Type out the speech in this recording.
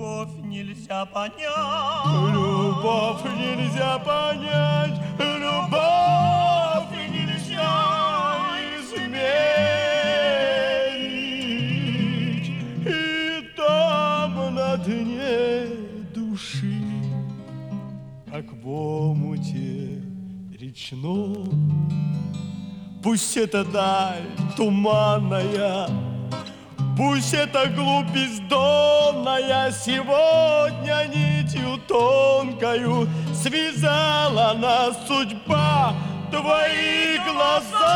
Любовь нельзя понять. Любовь нельзя понять, любовь нельзя измерить. И там на дне души, как в омуте речном, Пусть это даль туманная, Пусть это глупь бездонная Сегодня нитью тонкою Связала нас судьба Твои глаза